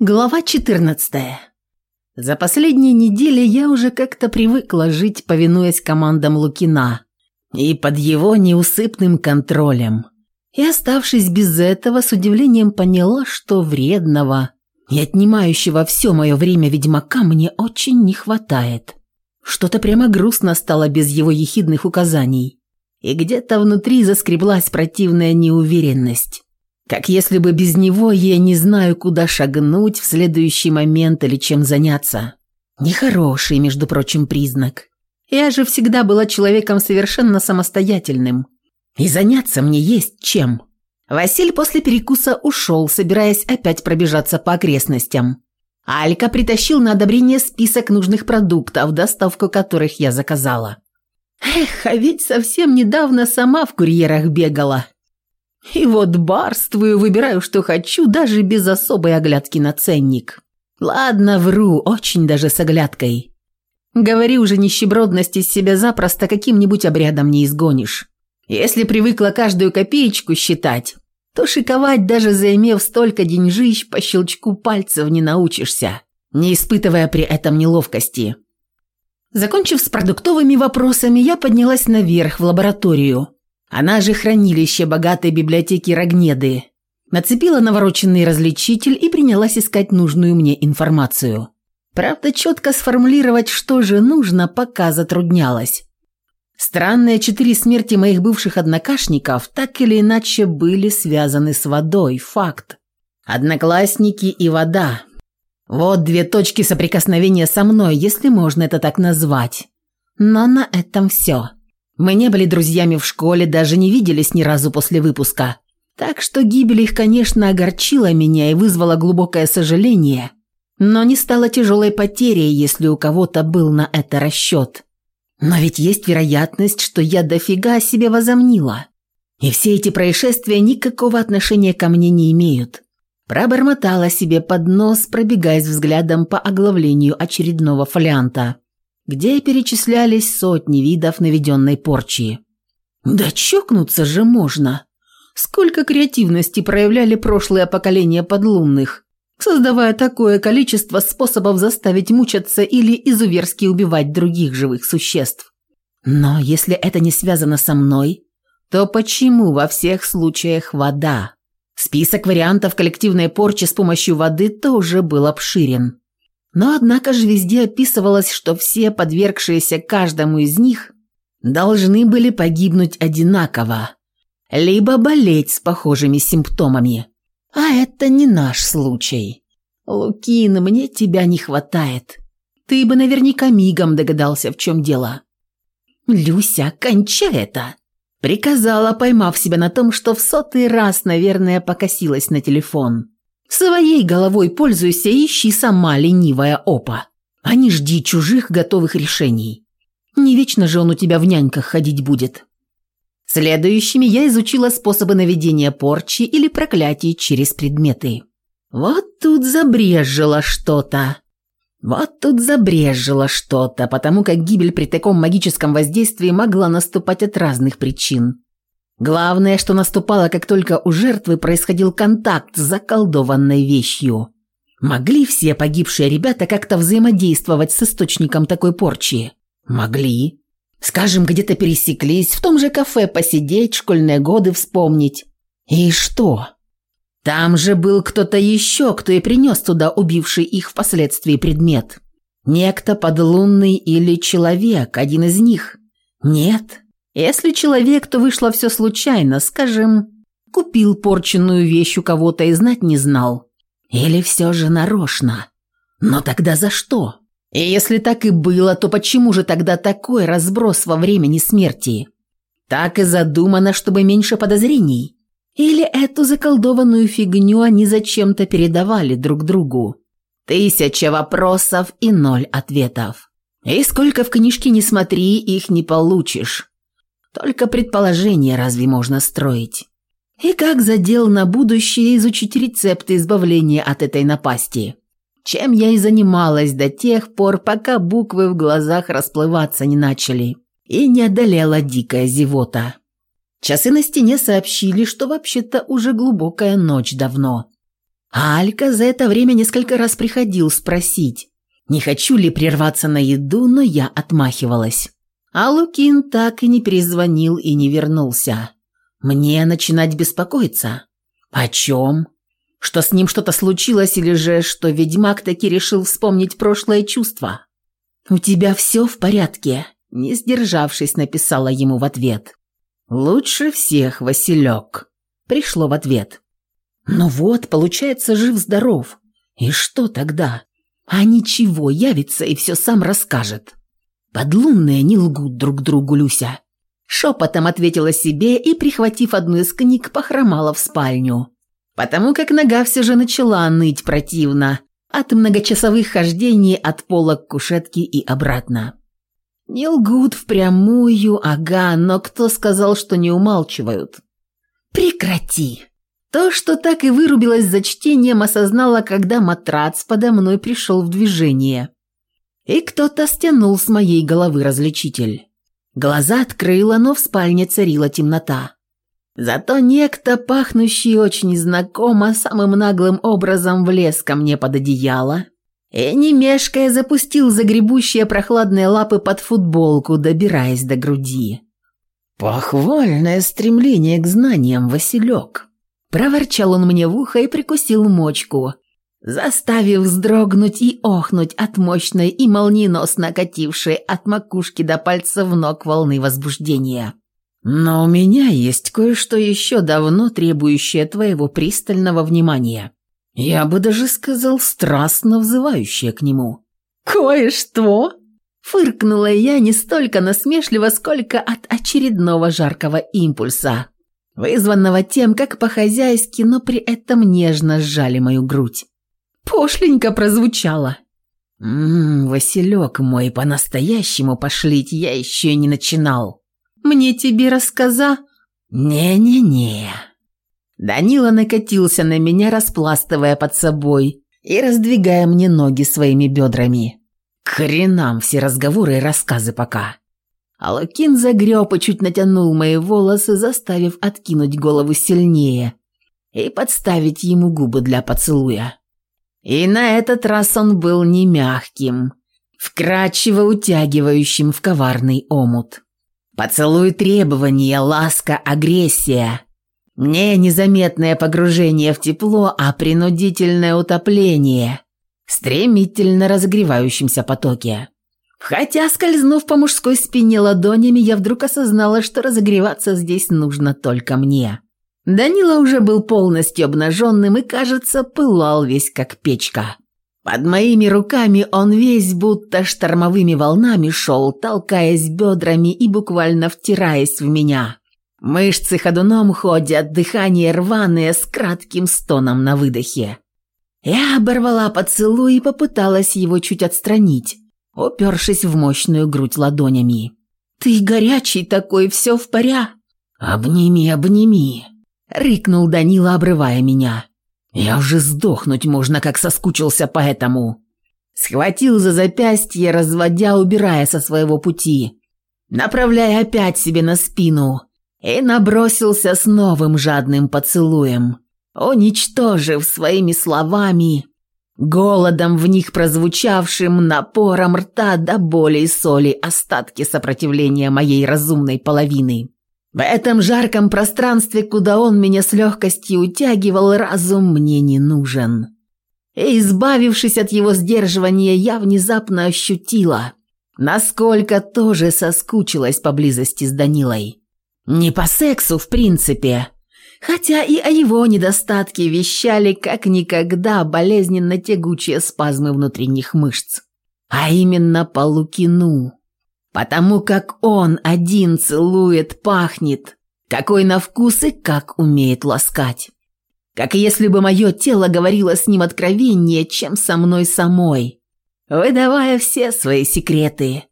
Глава 14. За последние недели я уже как-то привыкла жить, повинуясь командам Лукина и под его неусыпным контролем. И оставшись без этого, с удивлением поняла, что вредного и отнимающего все мое время ведьмака мне очень не хватает. Что-то прямо грустно стало без его ехидных указаний. И где-то внутри заскреблась противная неуверенность. Как если бы без него я не знаю, куда шагнуть в следующий момент или чем заняться. Нехороший, между прочим, признак. Я же всегда была человеком совершенно самостоятельным. И заняться мне есть чем. Василь после перекуса ушел, собираясь опять пробежаться по окрестностям. Алька притащил на одобрение список нужных продуктов, доставку которых я заказала. Эх, а ведь совсем недавно сама в курьерах бегала. И вот барствую, выбираю, что хочу, даже без особой оглядки на ценник. Ладно, вру, очень даже с оглядкой. Говори уже нищебродность из себя запросто каким-нибудь обрядом не изгонишь. Если привыкла каждую копеечку считать, то шиковать, даже заимев столько деньжищ, по щелчку пальцев не научишься, не испытывая при этом неловкости. Закончив с продуктовыми вопросами, я поднялась наверх в лабораторию – она же хранилище богатой библиотеки Рогнеды. Нацепила навороченный различитель и принялась искать нужную мне информацию. Правда, четко сформулировать, что же нужно, пока затруднялась. Странные четыре смерти моих бывших однокашников так или иначе были связаны с водой, факт. Одноклассники и вода. Вот две точки соприкосновения со мной, если можно это так назвать. Но на этом все. Мы не были друзьями в школе, даже не виделись ни разу после выпуска. Так что гибель их, конечно, огорчила меня и вызвала глубокое сожаление, но не стала тяжелой потерей, если у кого-то был на это расчет. Но ведь есть вероятность, что я дофига себе возомнила. И все эти происшествия никакого отношения ко мне не имеют. Пробормотала себе под нос, пробегаясь взглядом по оглавлению очередного фолианта где перечислялись сотни видов наведенной порчи. Да чокнуться же можно! Сколько креативности проявляли прошлые поколения подлунных, создавая такое количество способов заставить мучаться или изуверски убивать других живых существ. Но если это не связано со мной, то почему во всех случаях вода? Список вариантов коллективной порчи с помощью воды тоже был обширен. Но однако же везде описывалось, что все подвергшиеся каждому из них должны были погибнуть одинаково, либо болеть с похожими симптомами. А это не наш случай. Лукин, мне тебя не хватает. Ты бы наверняка мигом догадался, в чем дело. Люся, кончай это! Приказала, поймав себя на том, что в сотый раз, наверное, покосилась на телефон. Своей головой пользуйся и ищи сама, ленивая опа, а не жди чужих готовых решений. Не вечно же он у тебя в няньках ходить будет. Следующими я изучила способы наведения порчи или проклятий через предметы. Вот тут забрежило что-то. Вот тут забрежило что-то, потому как гибель при таком магическом воздействии могла наступать от разных причин. Главное, что наступало, как только у жертвы происходил контакт с заколдованной вещью. Могли все погибшие ребята как-то взаимодействовать с источником такой порчи? Могли. Скажем, где-то пересеклись, в том же кафе посидеть, школьные годы вспомнить. И что? Там же был кто-то еще, кто и принес туда убивший их впоследствии предмет. Некто подлунный или человек, один из них. Нет, если человек, то вышло все случайно, скажем, купил порченную вещь у кого-то и знать не знал. Или все же нарочно. Но тогда за что? И если так и было, то почему же тогда такой разброс во времени смерти? Так и задумано, чтобы меньше подозрений. Или эту заколдованную фигню они зачем-то передавали друг другу? Тысяча вопросов и ноль ответов. И сколько в книжке не смотри, их не получишь. Только предположение разве можно строить? И как задел на будущее изучить рецепты избавления от этой напасти? Чем я и занималась до тех пор, пока буквы в глазах расплываться не начали и не одолела дикая зевота. Часы на стене сообщили, что вообще-то уже глубокая ночь давно. А Алька за это время несколько раз приходил спросить, не хочу ли прерваться на еду, но я отмахивалась. А Лукин так и не перезвонил и не вернулся. Мне начинать беспокоиться. О чем? Что с ним что-то случилось или же, что ведьмак таки решил вспомнить прошлое чувство? «У тебя все в порядке?» Не сдержавшись, написала ему в ответ. «Лучше всех, Василек», — пришло в ответ. «Ну вот, получается, жив-здоров. И что тогда? А ничего, явится и все сам расскажет». «Подлунные не лгут друг другу, Люся». Шепотом ответила себе и, прихватив одну из книг, похромала в спальню. Потому как нога все же начала ныть противно от многочасовых хождений от пола к кушетке и обратно. Не лгут впрямую, ага, но кто сказал, что не умалчивают? Прекрати. То, что так и вырубилось за чтением, осознала, когда матрац подо мной пришел в движение. И кто-то стянул с моей головы различитель. Глаза открыла, но в спальне царила темнота. Зато некто, пахнущий очень знакомо, самым наглым образом влез ко мне под одеяло и, не мешкая, запустил загребущие прохладные лапы под футболку, добираясь до груди. «Похвальное стремление к знаниям, Василек!» Проворчал он мне в ухо и прикусил мочку, заставив вздрогнуть и охнуть от мощной и молниеносно катившей от макушки до пальцев ног волны возбуждения. «Но у меня есть кое-что еще давно требующее твоего пристального внимания». Я бы даже сказал, страстно взывающая к нему. «Кое-что?» Фыркнула я не столько насмешливо, сколько от очередного жаркого импульса, вызванного тем, как по-хозяйски, но при этом нежно сжали мою грудь. Пошленько прозвучало. «Ммм, Василек мой, по-настоящему пошлить я еще не начинал». «Мне тебе рассказа...» «Не-не-не», Данила накатился на меня, распластывая под собой и раздвигая мне ноги своими бедрами. К хренам все разговоры и рассказы пока. Алакин загреб и чуть натянул мои волосы, заставив откинуть голову сильнее и подставить ему губы для поцелуя. И на этот раз он был не мягким, вкрадчиво утягивающим в коварный омут. Поцелуй требования, ласка, агрессия – не незаметное погружение в тепло, а принудительное утопление, стремительно разогревающемся потоке. Хотя, скользнув по мужской спине ладонями, я вдруг осознала, что разогреваться здесь нужно только мне. Данила уже был полностью обнаженным и, кажется, пылал весь как печка. Под моими руками он весь будто штормовыми волнами шел, толкаясь бедрами и буквально втираясь в меня. Мышцы ходуном ходят, дыхание рваное с кратким стоном на выдохе. Я оборвала поцелуй и попыталась его чуть отстранить, упершись в мощную грудь ладонями. «Ты горячий такой, все в поря?» «Обними, обними!» — рыкнул Данила, обрывая меня. «Я уже сдохнуть можно, как соскучился по этому!» Схватил за запястье, разводя, убирая со своего пути, направляя опять себе на спину — и набросился с новым жадным поцелуем, уничтожив своими словами, голодом в них прозвучавшим напором рта до боли и соли остатки сопротивления моей разумной половины. В этом жарком пространстве, куда он меня с легкостью утягивал, разум мне не нужен. И, избавившись от его сдерживания, я внезапно ощутила, насколько тоже соскучилась поблизости с Данилой. Не по сексу, в принципе. Хотя и о его недостатке вещали как никогда болезненно тягучие спазмы внутренних мышц. А именно по Лукину. Потому как он один целует, пахнет, какой на вкус и как умеет ласкать. Как если бы мое тело говорило с ним откровеннее, чем со мной самой, выдавая все свои секреты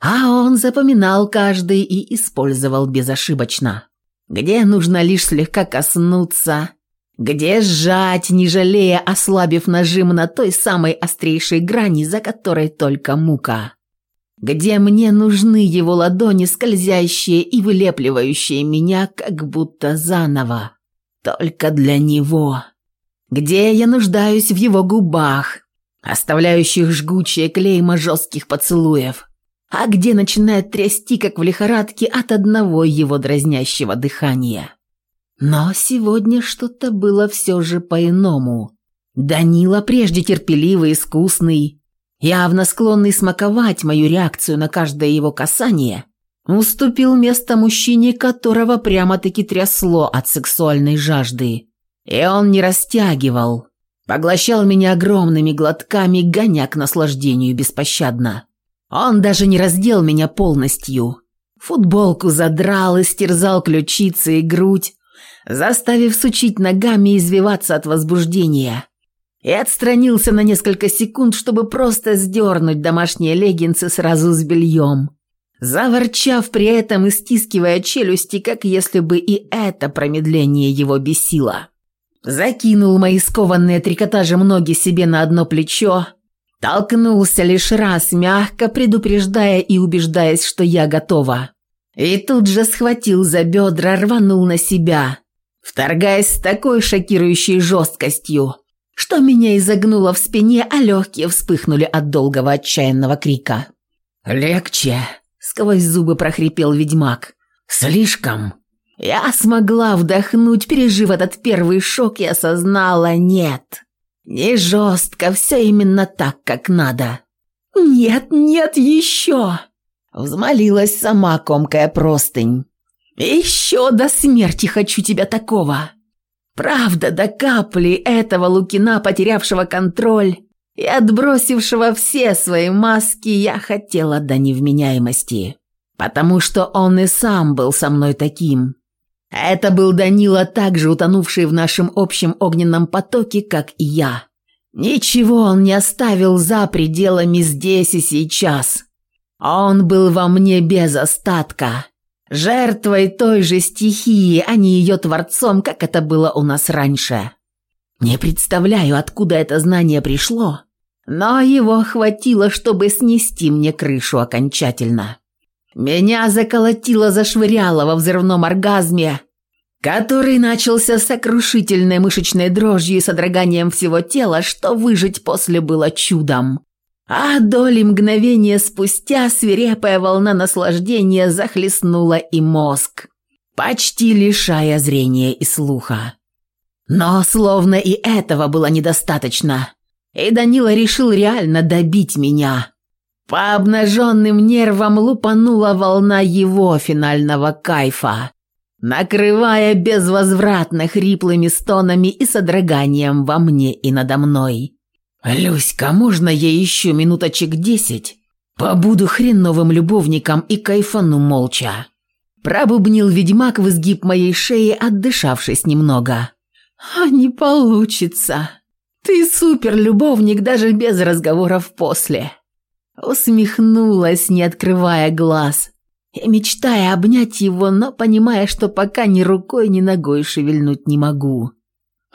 а он запоминал каждый и использовал безошибочно. Где нужно лишь слегка коснуться, где сжать, не жалея, ослабив нажим на той самой острейшей грани, за которой только мука. Где мне нужны его ладони, скользящие и вылепливающие меня, как будто заново. Только для него. где я нуждаюсь в его губах, оставляющих жгучее клейма жестких поцелуев, а где начинает трясти, как в лихорадке, от одного его дразнящего дыхания. Но сегодня что-то было все же по-иному. Данила, прежде терпеливый, искусный, явно склонный смаковать мою реакцию на каждое его касание, уступил место мужчине, которого прямо-таки трясло от сексуальной жажды. И он не растягивал, поглощал меня огромными глотками, гоня к наслаждению беспощадно. Он даже не раздел меня полностью. Футболку задрал и стерзал ключицы и грудь, заставив сучить ногами и извиваться от возбуждения. И отстранился на несколько секунд, чтобы просто сдернуть домашние леггинсы сразу с бельем. Заворчав при этом и стискивая челюсти, как если бы и это промедление его бесило. Закинул мои скованные трикотажем ноги себе на одно плечо, толкнулся лишь раз, мягко предупреждая и убеждаясь, что я готова. И тут же схватил за бедра, рванул на себя, вторгаясь с такой шокирующей жесткостью, что меня изогнуло в спине, а легкие вспыхнули от долгого отчаянного крика. «Легче!» — сквозь зубы прохрипел ведьмак. «Слишком!» Я смогла вдохнуть, пережив этот первый шок, и осознала «нет». Не жестко, все именно так, как надо. «Нет, нет, еще!» Взмолилась сама, комкая простынь. «Еще до смерти хочу тебя такого!» Правда, до капли этого Лукина, потерявшего контроль и отбросившего все свои маски, я хотела до невменяемости. Потому что он и сам был со мной таким. Это был Данила, также утонувший в нашем общем огненном потоке, как и я. Ничего он не оставил за пределами здесь и сейчас. Он был во мне без остатка. Жертвой той же стихии, а не ее творцом, как это было у нас раньше. Не представляю, откуда это знание пришло, но его хватило, чтобы снести мне крышу окончательно. Меня заколотило-зашвыряло во взрывном оргазме, который начался сокрушительной мышечной дрожью и содроганием всего тела, что выжить после было чудом. А доли мгновения спустя свирепая волна наслаждения захлестнула и мозг, почти лишая зрения и слуха. Но словно и этого было недостаточно, и Данила решил реально добить меня – по обнаженным нервам лупанула волна его финального кайфа, накрывая безвозвратно хриплыми стонами и содроганием во мне и надо мной. «Люська, можно я еще минуточек десять? Побуду хреновым любовником и кайфану молча». Пробубнил ведьмак в изгиб моей шеи, отдышавшись немного. «А не получится. Ты супер-любовник даже без разговоров после». Усмехнулась, не открывая глаз, и мечтая обнять его, но понимая, что пока ни рукой, ни ногой шевельнуть не могу.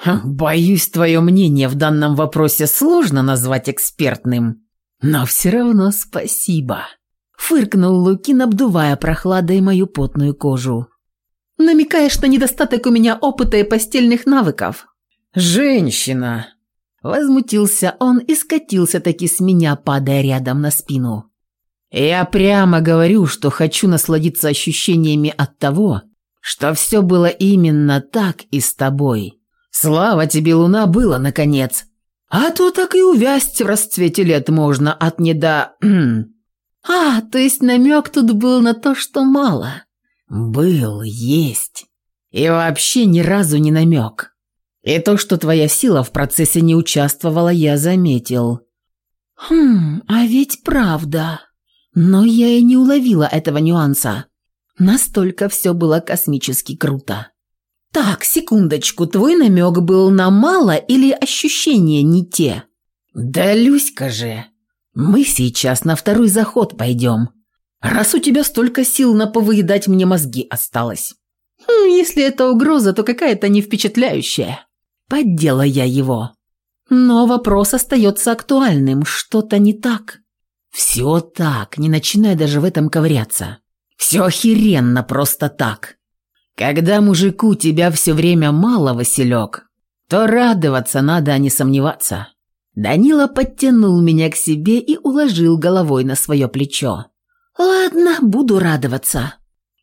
«Боюсь, твое мнение в данном вопросе сложно назвать экспертным, но все равно спасибо», — фыркнул Лукин, обдувая прохладой мою потную кожу. «Намекаешь на недостаток у меня опыта и постельных навыков?» «Женщина!» Возмутился он и скатился таки с меня, падая рядом на спину. Я прямо говорю, что хочу насладиться ощущениями от того, что все было именно так и с тобой. Слава тебе, луна, было, наконец. А то так и увязть в расцвете лет можно от недо... а, то есть намек тут был на то, что мало. Был, есть. И вообще ни разу не намек. И то, что твоя сила в процессе не участвовала, я заметил. Хм, а ведь правда. Но я и не уловила этого нюанса. Настолько все было космически круто. Так, секундочку, твой намек был на мало или ощущения не те? Да, Люська же, мы сейчас на второй заход пойдем. Раз у тебя столько сил на повыедать мне мозги осталось. Хм, если это угроза, то какая-то не впечатляющая. Поддела я его. Но вопрос остается актуальным. Что-то не так. Все так, не начинай даже в этом ковыряться. Все охеренно просто так. Когда мужику тебя все время мало, Василек, то радоваться надо, а не сомневаться. Данила подтянул меня к себе и уложил головой на свое плечо. «Ладно, буду радоваться.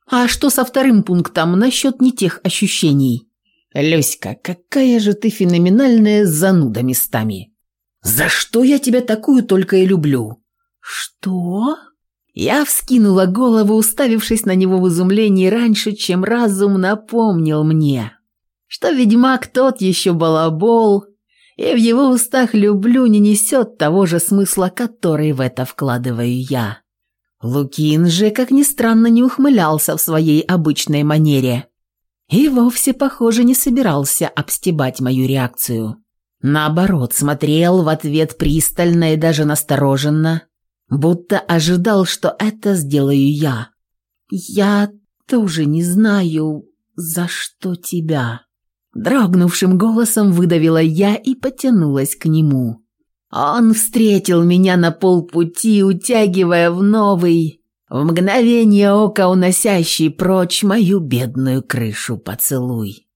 А что со вторым пунктом насчет не тех ощущений?» «Люська, какая же ты феноменальная зануда местами!» «За что я тебя такую только и люблю?» «Что?» Я вскинула голову, уставившись на него в изумлении раньше, чем разум напомнил мне, что ведьмак тот еще балабол, и в его устах «люблю» не несет того же смысла, который в это вкладываю я. Лукин же, как ни странно, не ухмылялся в своей обычной манере и вовсе, похоже, не собирался обстебать мою реакцию. Наоборот, смотрел в ответ пристально и даже настороженно, будто ожидал, что это сделаю я. «Я тоже не знаю, за что тебя». Дрогнувшим голосом выдавила я и потянулась к нему. Он встретил меня на полпути, утягивая в новый, в мгновение ока уносящий прочь мою бедную крышу поцелуй.